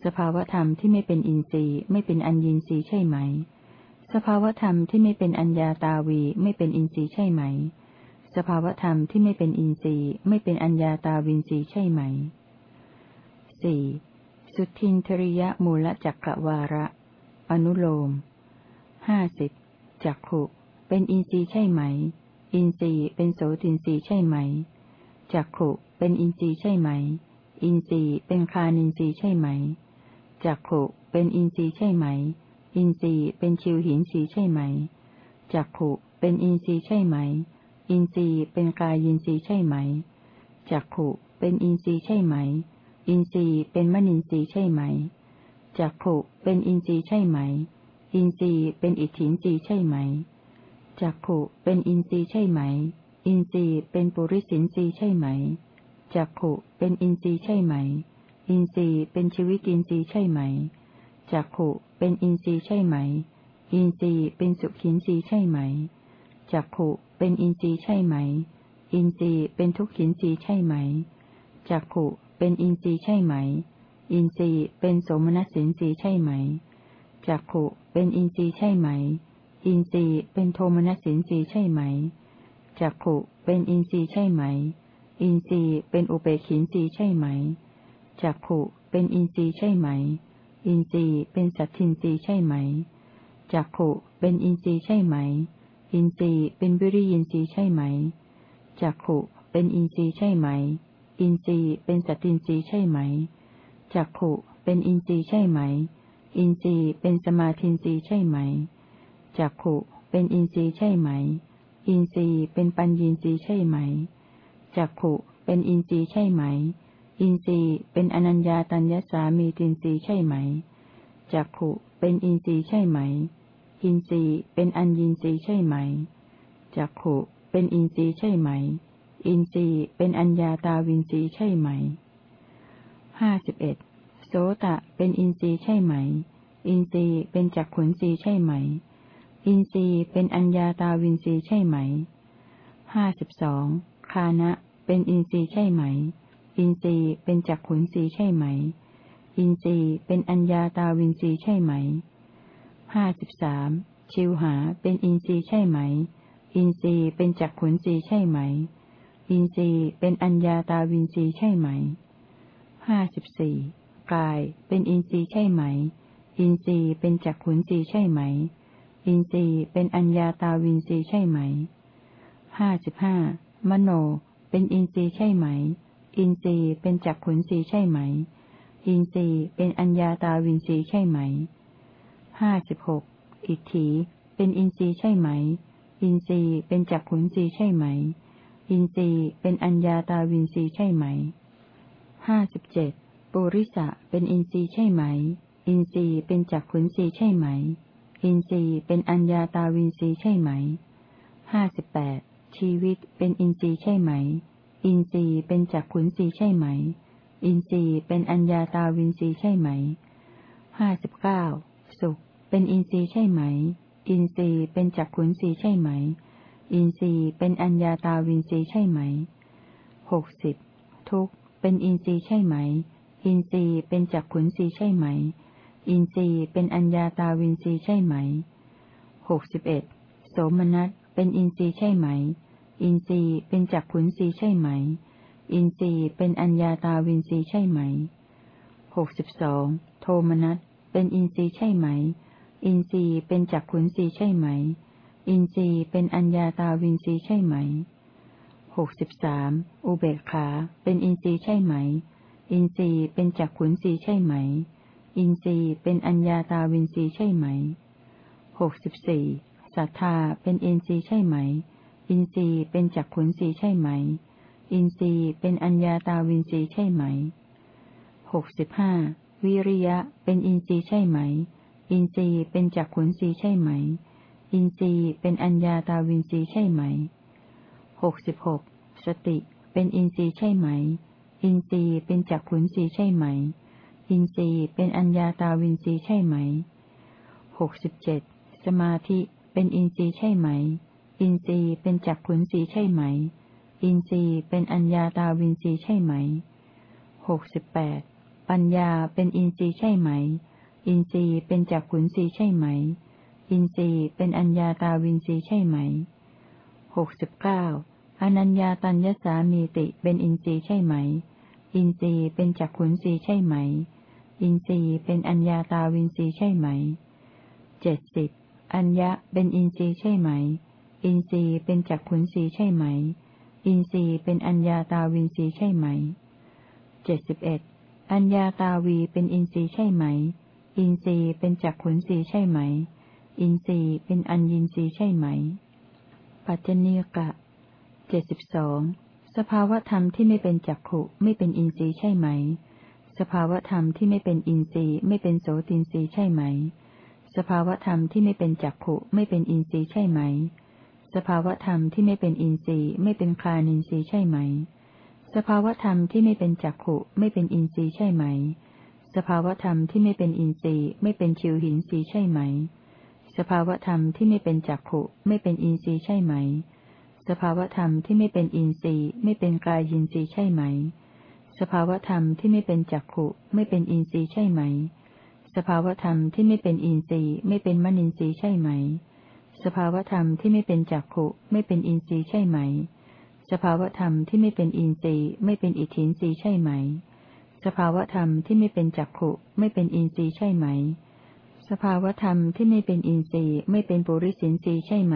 สภาวธรรมที่ไม่เป็นอินทรีย์ไม่เป็นอัญญินทรีย์ใช่ไหม สภาวธรรมที่ไม่เป็นอัญญาตาวีไม่เป็นอินทรีย์ใช่ไหม สภาวธรรมที่ไม่เป็นอินทรีย์ไม่เป็นอัญญาตาวินทรีย์ใช่ไหมสี่สุทินทริยมูลจักกวาระ อนุโลมห้าสิบจักขุเป็นอินทรีย์ใช่ไหม อินทรีย์เป็นโสตินทรีย์ใช่ไหม จักขุเป็นอินทรีย์ใช่ไหม อินทรีย์เป็นฆานินทรีย์ใช่ไหม จักขุเป็นอินทรีย์ใช่ไหม อินทรีย์เป็นชิวหินทรีย์ใช่ไหม จักขุเป็นอินทรีย์ใช่ไหม อินทรีย์เป็นกายินทรีย์ใช่ไหม จักขุเป็นอินทรีย์ใช่ไหม อินทรีย์เป็นมนินทรีย์ใช่ไหม จักขุเป็นอินทรีย์ใช่ไหม อินทรีย์เป็นอิตถินทรีย์ใช่ไหม จักขุเป็นอินทรีย์ใช่ไหม อินทรีย์เป็นปุริสินทรีย์ใช่ไหม จักขุเป็นอินทรีย์ใช่ไหม อินทรีย์เป็นชีวิตินทรีย์ใช่ไหม จักขุเป็นอินทรีย์ใช่ไหม อินทรีย์เป็นสุขินทรีย์ใช่ไหม จักขุเป็นอินทรีย์ใช่ไหม อินทรีย์เป็นทุกขินทรีย์ใช่ไหม จักขุเป็นอินทรีย์ใช่ไหม อินทรีย์เป็นโสมนัสสินทรีย์ใช่ไหม จักขุเป็นอินทรีย์ใช่ไหม อินทรีย์เป็นโทมนัสสินทรีย์ใช่ไหม จักขุเป็นอินทรีย์ใช่ไหม อินทรีย์เป็นอุเปกขินทรีย์ใช่ไหม จักขุเป็นอินทรีย์ใช่ไหม อินทรีย์เป็นสัตทินทรีย์ใช่ไหม จักขุเป็นอินทรีย์ใช่ไหม อินทรีย์เป็นวิริยินทรีย์ใช่ไหม จักขุเป็นอินทรีย์ใช่ไหม อินทรีย์เป็นสัตทินทรีย์ใช่ไหม จักขุเป็นอินทรีย์ใช่ไหม อินทรีย์เป็นสมาธินทรีย์ใช่ไหม จักขุเป็นอินทรีย์ใช่ไหม อินทรีย์เป็นปัญญีทรีย์ใช่ไหม จักขุเป็นอินทรีย์ใช่ไหม อินทรีย์เป็นอนัญญาตัญญสามีตินทรีย์ใช่ไหม จักขุเป็นอินทรีย์ใช่ไหม อินทรีย์เป็นอัญญินทรีย์ใช่ไหม จักขุเป็นอินทรีย์ใช่ไหม อินทรีย์เป็นอัญญาตาวินทรีย์ใช่ไหม ห้าสิบเอ็ดโสตะเป็นอินทรีย์ใช่ไหม อินทรีย์เป็นจักขุนทรีย์ใช่ไหม อินทรีย์เป็นอัญญาตาวินทรีย์ใช่ไหม ห้าสิบสองคานะเป็นอินทรีย์ใช่ไหม อินทรีย์เป็นจักขุนสีใช่ไหม อินทรีย์เป็นอัญญาตาวินทรีย์ใช่ไหม ห้าสิบสามชิวหาเป็นอินทรีย์ใช่ไหม อินทรีย์เป็นจักขุนทรีย์ใช่ไหม อินทรีย์เป็นอัญญาตาวินทรีย์ใช่ไหม ห้าสิบสี่กายเป็นอินทรีย์ใช่ไหม อินทรีย์เป็นจักขุนทรีย์ใช่ไหม อินทรีย์เป็นอัญญาตาวินทรีย์ใช่ไหม ห้าสิบห้ามโน เป็นอินทรีย์ใช่ไหม อินทรีย์เป็นจักขุนทรีย์ใช่ไหม อินทรีย์เป็นอัญญาตาวินทรีย์ใช่ไหม ห้าสิบหกอิทธิเป็นอินทรีย์ใช่ไหม อินทรีย์เป็นจักขุนสีใช่ไหม อินทรีย์เป็นอัญญาตาวินทรีใช่ไหม ห้าสิบเจ็ดปุริสะเป็นอินทรีย์ใช่ไหม อินทรีย์เป็นจักขุนสีใช่ไหม อินทรีย์เป็นอัญญาตาวินทรีใช่ไหม ห้าสิบแปดชีวิตเป็นอินทรีย์ใช่ไหม อินทรีย์เป็นจักขุนทรีใช่ไหม อินทรีย์เป็นอัญญาตาวินทรีย์ใช่ไหม ห้าสิบเก้า สุข เป็นอินทรีย์ใช่ไหม อินทรีย์เป็นจักขุนทรีย์ใช่ไหม อินทรีย์เป็นอัญญาตาวินทรีย์ใช่ไหม หกสิบ ทุกข์เป็นอินทรีย์ใช่ไหม อินทรีย์เป็นจักขุนทรีย์ใช่ไหม อินทรีย์เป็นอัญญาตาวินทรีย์ใช่ไหม หกสิบเอ็ด โสมนัส เป็นอินทรีย์ใช่ไหม อินทรีย์เป็นจักขุนทรีย์ใช่ไหม อินทรีย์เป็นอัญญาตาวินทรีย์ใช่ไหมหกสิบสองโทมนัสเป็นอินทรีย์ใช่ไหม อินทรีย์เป็นจักขุนทรีย์ใช่ไหม อินทรีย์เป็นอัญญาตาวินทรีย์ใช่ไหมหกสิบสามอุเบกขา เป็นอินทรีย์ใช่ไหม อินทรีย์เป็นจักขุนทรีย์ใช่ไหม อินทรีย์เป็นอัญญาตาวินทรีย์ใช่ไหมหกสิบสี่ศรัทธาเป็นอินทรีย์ใช่ไหม อินทรีย์เป็นจักขุนทรีใช่ไหม อินทรีย์เป็นอัญญาตาวินทรีย์ใช่ไหมหกสิบห้าวิริยะเป็นอินทรีย์ใช่ไหม อินทรีย์เป็นจักขุนทรีใช่ไหม อินทรีย์เป็นอัญญาตาวินทรีย์ใช่ไหมหกสิบหกสติเป็นอินทรีย์ใช่ไหม อินทรีย์เป็นจักขุนทรีใช่ไหม อินทรีย์เป็นอัญญาตาวินทรีย์ใช่ไหมหกสิบเจ็ดสมาธิเป็นอินทรีย์ใช่ไหม อินทรีย์เป็นจักขุนทรีย์ใช่ไหม อินทรีย์เป็นอัญญาตาวินทรีย์ใช่ไหมหกสิบแปดปัญญาเป็นอินทรีย์ใช่ไหม อินทรีย์เป็นจักขุนทรีย์ใช่ไหม อินทรีย์เป็นอัญญาตาวินทรีย์ใช่ไหมหกสิบเก้าอนัญญาตัญญัสสามีติเป็นอินทรีย์ใช่ไหม อินทรีย์เป็นจักขุนทรีย์ใช่ไหม อินทรีย์เป็นอัญญาตาวินทรีย์ใช่ไหม เจ็ดสิบอัญญะเป็นอินทรีย์ใช่ไหม อินทรีย์เป็นจักขุนทรีย์ใช่ไหม อินทรีย์เป็นอัญญาตาวินทรีย์ใช่ไหม เจ็ดสิบเอ็ดอัญญาตาวีเป็นอินทรีย์ใช่ไหม อินทรีย์เป็นจักขุนทรีย์ใช่ไหม อินทรีย์เป็นอัญญินทรีย์ใช่ไหม ปัจจเนกะเจ็ดสิบสองสภาวธรรมที่ไม่เป็นจักขุไม่เป็นอินทรีย์ใช่ไหม สภาวธรรมที่ไม่เป็นอินทรีย์ไม่เป็นโสตินทรีย์ใช่ไหม สภาวธรรมที่ไม่เป็นจักขุไม่เป็นอินทรีย์ใช่ไหม สภาวธรรมที่ไม่เป็นอินทรีย์ไม่เป็นคลานินทรีย์ใช่ไหม สภาวธรรมที่ไม่เป็นจักขุไม่เป็นอินทรีย์ใช่ไหม สภาวธรรมที่ไม่เป็นอินทรีย์ไม่เป็นชิวหินทรีย์ใช่ไหม สภาวธรรมที่ไม่เป็นจักขุไม่เป็นอินทรีย์ใช่ไหม สภาวธรรมที่ไม่เป็นอินทรีย์ไม่เป็นกายยินทรีย์ใช่ไหม สภาวธรรมที่ไม่เป็นจักขุไม่เป็นอินทรีย์ใช่ไหม สภาวธรรมที่ไม่เป็นอินทรีย์ไม่เป็นมนินทรีย์ใช่ไหม สภาวธรรมที่ไม่เป็นจักขุไม่เป็นอินทรีย์ใช่ไหม สภาวธรรมที่ไม่เป็นอินทรีย์ไม่เป็นอิทธินทรีย์ใช่ไหม สภาวธรรมที่ไม่เป็นจักขุไม่เป็นอินทรีย์ใช่ไหม สภาวธรรมที่ไม่เป็นอินทรีย์ไม่เป็นปุริสินทรีย์ใช่ไหม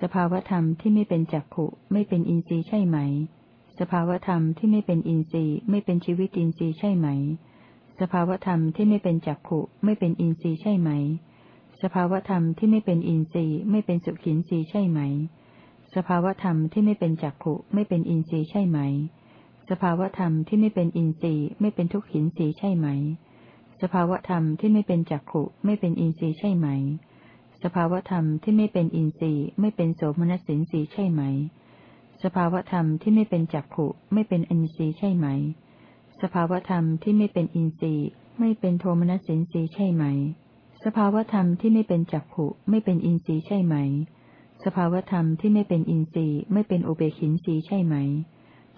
สภาวธรรมที่ไม่เป็นจักขุไม่เป็นอินทรีย์ใช่ไหม สภาวธรรมที่ไม่เป็นอินทรีย์ไม่เป็นชีวิตอินทรีย์ใช่ไหม สภาวธรรมที่ไม่เป็นจักขุไม่เป็นอินทรีย์ใช่ไหม สภาวธรรมที่ไม่เป็นอินทรีย์ไม่เป็นสุขินทรีย์ใช่ไหม สภาวธรรมที่ไม่เป็นจักขุไม่เป็นอินทรีย์ใช่ไหม สภาวธรรมที่ไม่เป็นอินทรีย์ไม่เป็นทุกขินทรีย์ใช่ไหม สภาวธรรมที่ไม่เป็นจักขุไม่เป็นอินทรีย์ใช่ไหม สภาวธรรมที่ไม่เป็นอินทรีย์ไม่เป็นโสมนัสสินทรีย์ใช่ไหม สภาวธรรมที่ไม่เป็นจักขุไม่เป็นอินทรีย์ใช่ไหม สภาวธรรมที่ไม่เป็นอินทรีย์ไม่เป็นโทมนัสสินทรีย์ใช่ไหม สภาวธรรมที่ไม่เป็นจักขุไม่เป็นอินทรีย์ใช่ไหม สภาวธรรมที่ไม่เป็นอินทรีย์ไม่เป็นอุเบกินทรีย์ใช่ไหม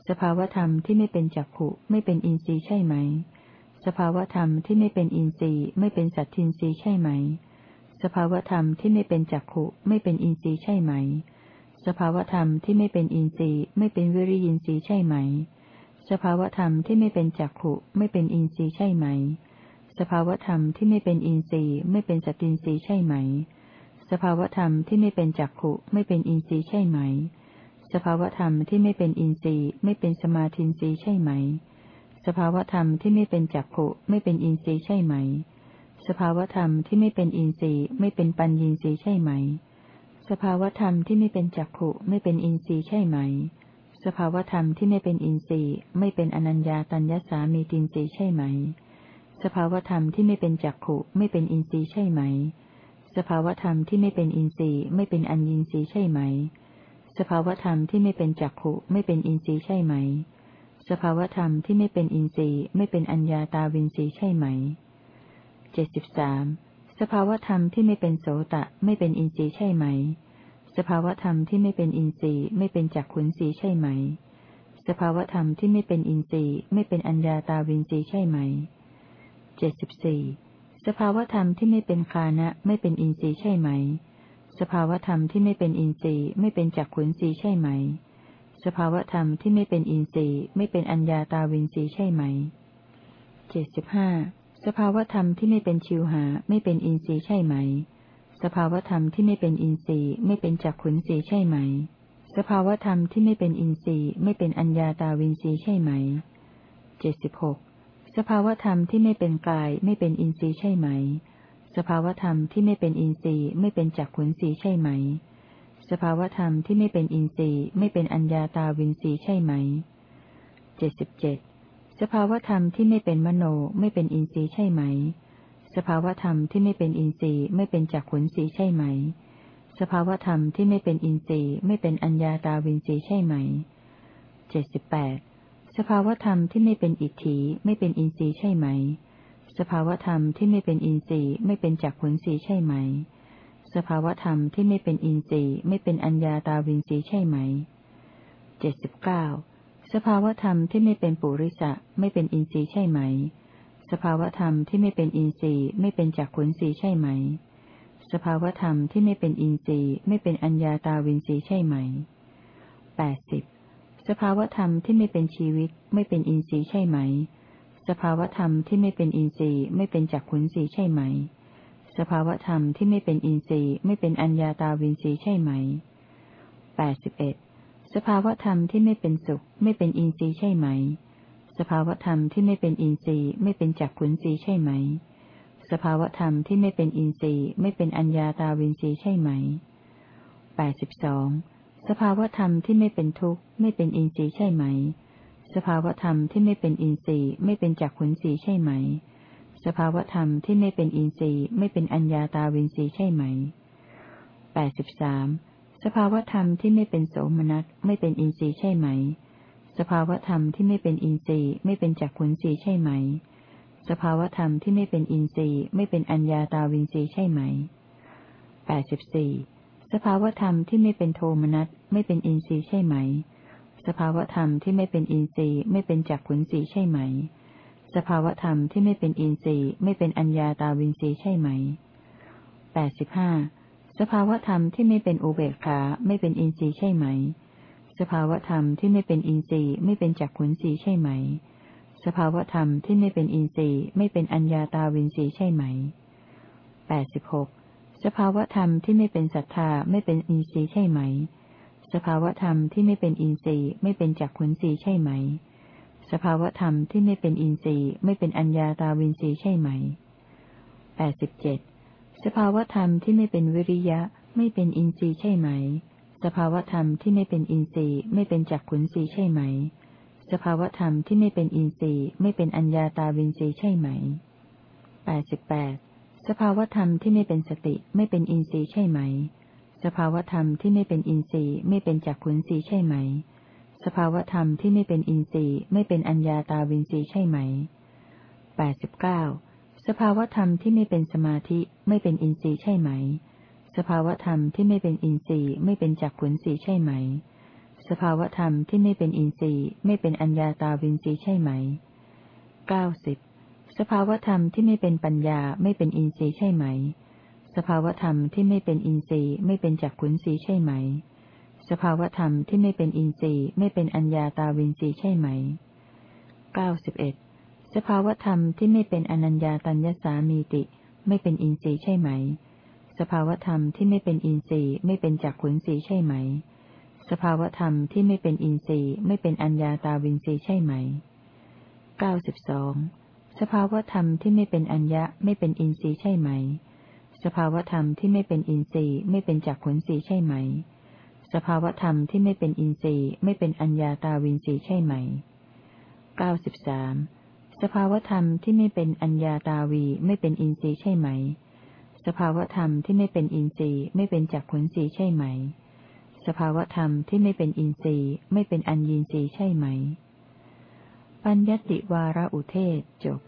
สภาวธรรมที่ไม่เป็นจักขุไม่เป็นอินทรีย์ใช่ไหม สภาวธรรมที่ไม่เป็นอินทรีย์ไม่เป็นสัตทินทรีย์ใช่ไหม สภาวธรรมที่ไม่เป็นจักขุไม่เป็นอินทรีย์ใช่ไหม สภาวธรรมที่ไม่เป็นอินทรีย์ไม่เป็นวิริยินทรีย์ใช่ไหม สภาวธรรมที่ไม่เป็นจักขุไม่เป็นอินทรีย์ใช่ไหม สภาวธรรมที่ไม่เป็นอินทรีย์ไม่เป็นสตินทรีย์ใช่ไหม สภาวธรรมที่ไม่เป็นจักขุไม่เป็นอินทรีย์ใช่ไหม สภาวธรรมที่ไม่เป็นอินทรีย์ไม่เป็นสมาธินทรีย์ใช่ไหม สภาวธรรมที่ไม่เป็นจักขุไม่เป็นอินทรีย์ใช่ไหม สภาวธรรมที่ไม่เป็นอินทรีย์ไม่เป็นปัญญีสีใช่ไหม สภาวธรรมที่ไม่เป็นจักขุไม่เป็นอินทรีย์ใช่ไหม สภาวธรรมที่ไม่เป็นอินทรีย์ไม่เป็นอนัญญาตัญญสามีตินทรีย์ใช่ไหม สภาวธรรมที่ไม่เป็นจักขุไม่เป็นอินทรีย์ใช่ไหม สภาวธรรมที่ไม่เป็นอินทรีย์ไม่เป็นอัญญินทรีย์ใช่ไหม สภาวธรรมที่ไม่เป็นจักขุไม่เป็นอินทรีย์ใช่ไหม สภาวธรรมที่ไม่เป็นอินทรีย์ไม่เป็นอัญญาตาวินทรีย์ใช่ไหมเจ็ดสิบสามสภาวธรรมที่ไม่เป็นโสตะไม่เป็นอินทรีย์ใช่ไหม สภาวธรรมที่ไม่เป็นอินทรีย์ไม่เป็นจักขุนทรีย์ใช่ไหม สภาวธรรมที่ไม่เป็นอินทรีย์ไม่เป็นอัญญาตาวินทรีย์ใช่ไหม เจ็ดสิบสี่สภาวธรรมที่ไม่เป็นคานะไม่เป็นอินทรีย์ใช่ไหม สภาวธรรมที่ไม่เป็นอินทรีย์ไม่เป็นจักขุนทรีย์ใช่ไหม สภาวธรรมที่ไม่เป็นอินทรีย์ไม่เป็นอัญญาตาวินทรีย์ใช่ไหมเจ็ดสิบห้าสภาวธรรมที่ไม่เป็นชิวหาไม่เป็นอินทรีย์ใช่ไหม สภาวธรรมที่ไม่เป็นอินทรีย์ไม่เป็นจักขุนทรีย์ใช่ไหม สภาวธรรมที่ไม่เป็นอินทรีย์ไม่เป็นอัญญาตาวินทรีย์ใช่ไหมเจ็ดสิบหก สภาวธรรมที่ไม่เป็นกายไม่เป็นอินทรีย์ใช่ไหม สภาวธรรมที่ไม่เป็นอินทรีย์ไม่เป็นจักขุนทรีใช่ไหม สภาวธรรมที่ไม่เป็นอินทรีย์ไม่เป็นอัญญาตาวินทรีย์ใช่ไหมเจ็ดสิบเจ็ดสภาวธรรมที่ไม่เป็นมโนไม่เป็นอินทรีย์ใช่ไหม สภาวธรรมที่ไม่เป็นอินทรีย์ไม่เป็นจักขุนทรีใช่ไหม สภาวธรรมที่ไม่เป็นอินทรีย์ไม่เป็นอัญญาตาวินทรีย์ใช่ไหมเจ็ดสิบแปด สภาวธรรมที่ไม่เป็นอิทธิไม่เป็นอินทรีย์ใช่ไหม สภาวธรรมที่ไม่เป็นอินทรีย์ไม่เป็นจักขุนทรีย์ใช่ไหม สภาวธรรมที่ไม่เป็นอินทรีย์ไม่เป็นอัญญาตาวินทรีย์ใช่ไหมเจ็ดสิบเก้าสภาวธรรมที่ไม่เป็นปุริสะไม่เป็นอินทรีย์ใช่ไหม สภาวธรรมที่ไม่เป็นอินทรีย์ไม่เป็นจักขุนทรีย์ใช่ไหม สภาวธรรมที่ไม่เป็นอินทรีย์ไม่เป็นอัญญาตาวินทรีย์ใช่ไหมแปดสิบ สภาวธรรมที่ไม่เป็นชีวิตไม่เป็นอินทรีย์ใช่ไหม สภาวธรรมที่ไม่เป็นอินทรีย์ไม่เป็นจักขุนทรีใช่ไหม สภาวธรรมที่ไม่เป็นอินทรีย์ไม่เป็นอัญญาตาวินทรีย์ใช่ไหมแปดสิบเอ็ดสภาวธรรมที่ไม่เป็นสุข ไม่เป็นอินทรีย์ใช่ไหม สภาวธรรมที่ไม่เป็นอินทรีย์ไม่เป็นจักขุนทรีใช่ไหม สภาวธรรมที่ไม่เป็นอินทรีย์ไม่เป็นอัญญาตาวินทรีย์ใช่ไหมแปดสิบสอง สภาวธรรมที่ไม่เป็นทุกข์ไม่เป็นอินทรีย์ใช่ไหม สภาวธรรมที่ไม่เป็นอินทรีย์ไม่เป็นจักขุนทรีใช่ไหม สภาวธรรมที่ไม่เป็นอินทรีย์ไม่เป็นอัญญาตาวินทรีย์ใช่ไหมแปดสิบสามสภาวธรรมที่ไม่เป็นโสมนัสไม่เป็นอินทรีย์ใช่ไหม สภาวธรรมที่ไม่เป็นอินทรีย์ไม่เป็นจักขุนทรีใช่ไหม สภาวธรรมที่ไม่เป็นอินทรีย์ไม่เป็นอัญญาตาวินทรีย์ใช่ไหมแปดสิบสี่ สภาวธรรมที่ไม่เป็นโทมนัสไม่เป็นอินทรีย์ใช่ไหม สภาวธรรมที่ไม่เป็นอินทรีย์ไม่เป็นจักขุนทรีย์ใช่ไหม สภาวธรรมที่ไม่เป็นอินทรีย์ไม่เป็นอัญญาตาวินทรีย์ใช่ไหมแปดสิบห้าสภาวธรรมที่ไม่เป็นอุเบกขาไม่เป็นอินทรีย์ใช่ไหม สภาวธรรมที่ไม่เป็นอินทรีย์ไม่เป็นจักขุนทรีย์ใช่ไหม สภาวธรรมที่ไม่เป็นอินทรีย์ไม่เป็นอัญญาตาวินทรีย์ใช่ไหมแปดสิบหก สภาวธรรมที่ไม่เป็นศรัทธาไม่เป็นอินทรีย์ใช่ไหม สภาวธรรมที่ไม่เป็นอินทรีย์ไม่เป็นจักขุนทรีย์ใช่ไหม สภาวธรรมที่ไม่เป็นอินทรีย์ไม่เป็นอัญญาตาวินทรีย์ใช่ไหมแปดสิบเจ็ดสภาวธรรมที่ไม่เป็นวิริยะไม่เป็นอินทรีย์ใช่ไหม สภาวธรรมที่ไม่เป็นอินทรีย์ไม่เป็นจักขุนทรีย์ใช่ไหม สภาวธรรมที่ไม่เป็นอินทรีย์ไม่เป็นอัญญาตาวินทรีย์ใช่ไหมแปดสิบแปด สภาวธรรมที่ไม่เป็นสติไม่เป็นอินทรีย์ใช่ไหม สภาวธรรมที่ไม่เป็นอินทรีย์ไม่เป็นจักขุนทรีย์ใช่ไหม สภาวธรรมที่ไม่เป็นอินทรีย์ไม่เป็นอัญญาตาวินทรีย์ใช่ไหมแปดสิบเก้าสภาวธรรมที่ไม่เป็นสมาธิไม่เป็นอินทรีย์ใช่ไหม สภาวธรรมที่ไม่เป็นอินทรีย์ไม่เป็นจักขุนทรีย์ใช่ไหม สภาวธรรมที่ไม่เป็นอินทรีย์ไม่เป็นอัญญาตาวินทรีย์ใช่ไหมเก้าสิบ สภาวธรรมที่ไม่เป็นปัญญาไม่เป็นอินทรีย์ใช่ไหม สภาวธรรมที่ไม่เป็นอินทรีย์ไม่เป็นจักขุนทรีย์ใช่ไหม สภาวธรรมที่ไม่เป็นอินทรีย์ไม่เป็นอัญญาตาวินทรีย์ใช่ไหมเก้าสิบเอ็ดสภาวธรรมที่ไม่เป็นอนัญญาตัญญสามีติ ไม่เป็นอินทรีย์ใช่ไหม สภาวธรรมที่ไม่เป็นอินทรีย์ไม่เป็นจักขุนทรีย์ใช่ไหม สภาวธรรมที่ไม่เป็นอินทรีย์ไม่เป็นอัญญาตาวินทรีย์ใช่ไหมเก้าสิบสอง สภาวธรรมที่ไม่เป็นอัญญะไม่เป็นอินทรีย์ใช่ไหม สภาวธรรมที่ไม่เป็นอินทรีย์ไม่เป็นจักขุนสีใช่ไหม สภาวธรรมที่ไม่เป็นอินทรีย์ไม่เป็นอัญญาตาวินสีใช่ไหมเก้าสิบสามสภาวธรรมที่ไม่เป็นอัญญาตาวีไม่เป็นอินทรีย์ใช่ไหม สภาวธรรมที่ไม่เป็นอินทรีย์ไม่เป็นจักขุนสีใช่ไหม สภาวธรรมที่ไม่เป็นอินทรีย์ไม่เป็นอัญญินทรีย์ใช่ไหม ปัญญติวาระอุเทศจบ